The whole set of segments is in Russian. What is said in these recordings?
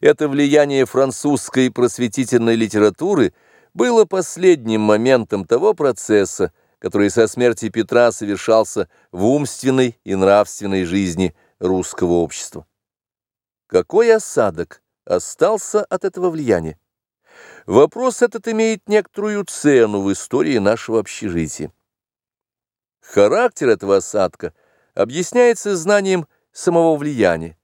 Это влияние французской просветительной литературы было последним моментом того процесса, который со смерти Петра совершался в умственной и нравственной жизни русского общества. Какой осадок остался от этого влияния? Вопрос этот имеет некоторую цену в истории нашего общежития. Характер этого осадка объясняется знанием самого влияния.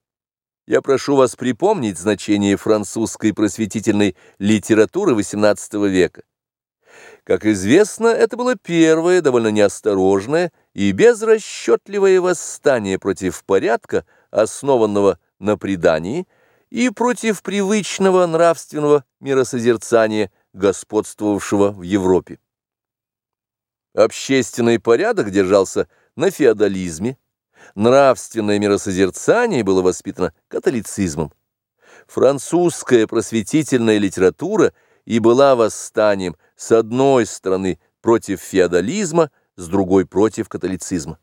Я прошу вас припомнить значение французской просветительной литературы XVIII века. Как известно, это было первое, довольно неосторожное и безрасчетливое восстание против порядка, основанного на предании, и против привычного нравственного миросозерцания, господствовавшего в Европе. Общественный порядок держался на феодализме, нравственное миросозерцание было воспитано католицизмом. Французская просветительная литература и была восстанием с одной стороны против феодализма, с другой против католицизма.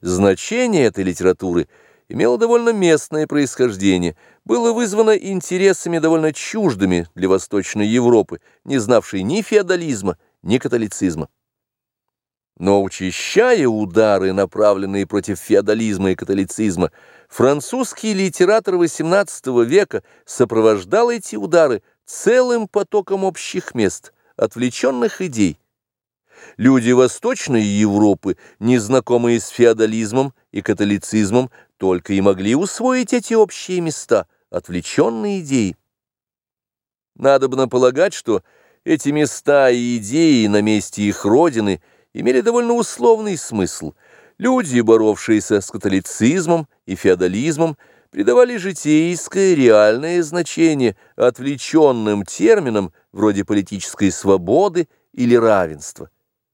Значение этой литературы имело довольно местное происхождение, было вызвано интересами довольно чуждыми для Восточной Европы, не знавшей ни феодализма, ни католицизма. Но учащая удары, направленные против феодализма и католицизма, французский литератор XVIII века сопровождал эти удары целым потоком общих мест, отвлеченных идей. Люди Восточной Европы, незнакомые с феодализмом и католицизмом, только и могли усвоить эти общие места, отвлеченные идеи. Надобно полагать, что эти места и идеи на месте их родины – имели довольно условный смысл. Люди, боровшиеся с католицизмом и феодализмом, придавали житейское реальное значение отвлеченным терминам вроде политической свободы или равенства.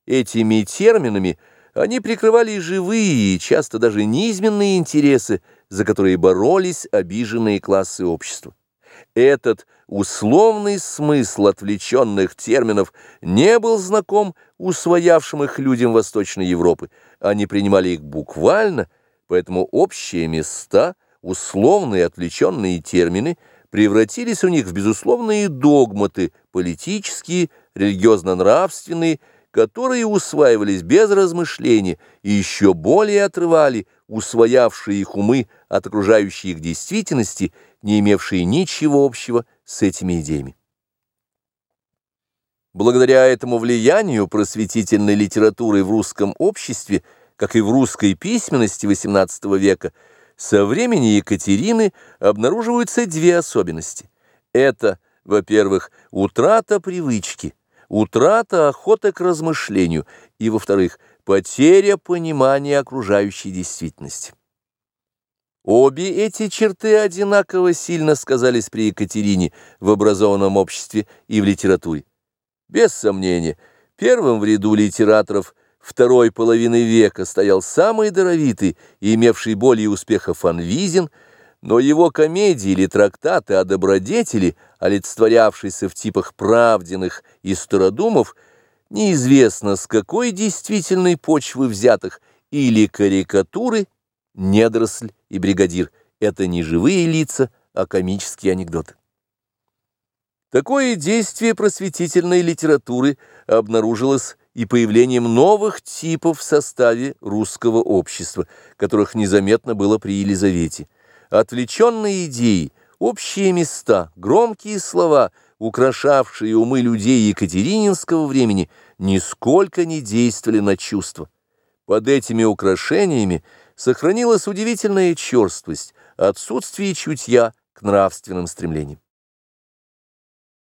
Этими терминами они прикрывали живые, часто даже низменные интересы, за которые боролись обиженные классы общества. Этот условный смысл отвлеченных терминов не был знаком усвоявшим их людям Восточной Европы. Они принимали их буквально, поэтому общие места, условные отвлеченные термины превратились у них в безусловные догматы, политические, религиозно-нравственные, которые усваивались без размышления и еще более отрывали усвоявшие их умы от окружающей их действительности, не имевшие ничего общего с этими идеями. Благодаря этому влиянию просветительной литературы в русском обществе, как и в русской письменности XVIII века, со времени Екатерины обнаруживаются две особенности. Это, во-первых, утрата привычки, утрата охоты к размышлению, и, во-вторых, потеря понимания окружающей действительности. Обе эти черты одинаково сильно сказались при Екатерине в образованном обществе и в литературе. Без сомнения, первым в ряду литераторов второй половины века стоял самый даровитый и имевший более успехов Фанвизин, но его комедии или трактаты о добродетели, олицетворявшиеся в типах правденных и стародумов, неизвестно с какой действительной почвы взятых, или карикатуры – недоросль и бригадир — это не живые лица, а комические анекдоты. Такое действие просветительной литературы обнаружилось и появлением новых типов в составе русского общества, которых незаметно было при Елизавете. Отвлеченные идеи, общие места, громкие слова, украшавшие умы людей Екатерининского времени, нисколько не действовали на чувства. Под этими украшениями сохранилась удивительная черствость, отсутствие чутья к нравственным стремлениям.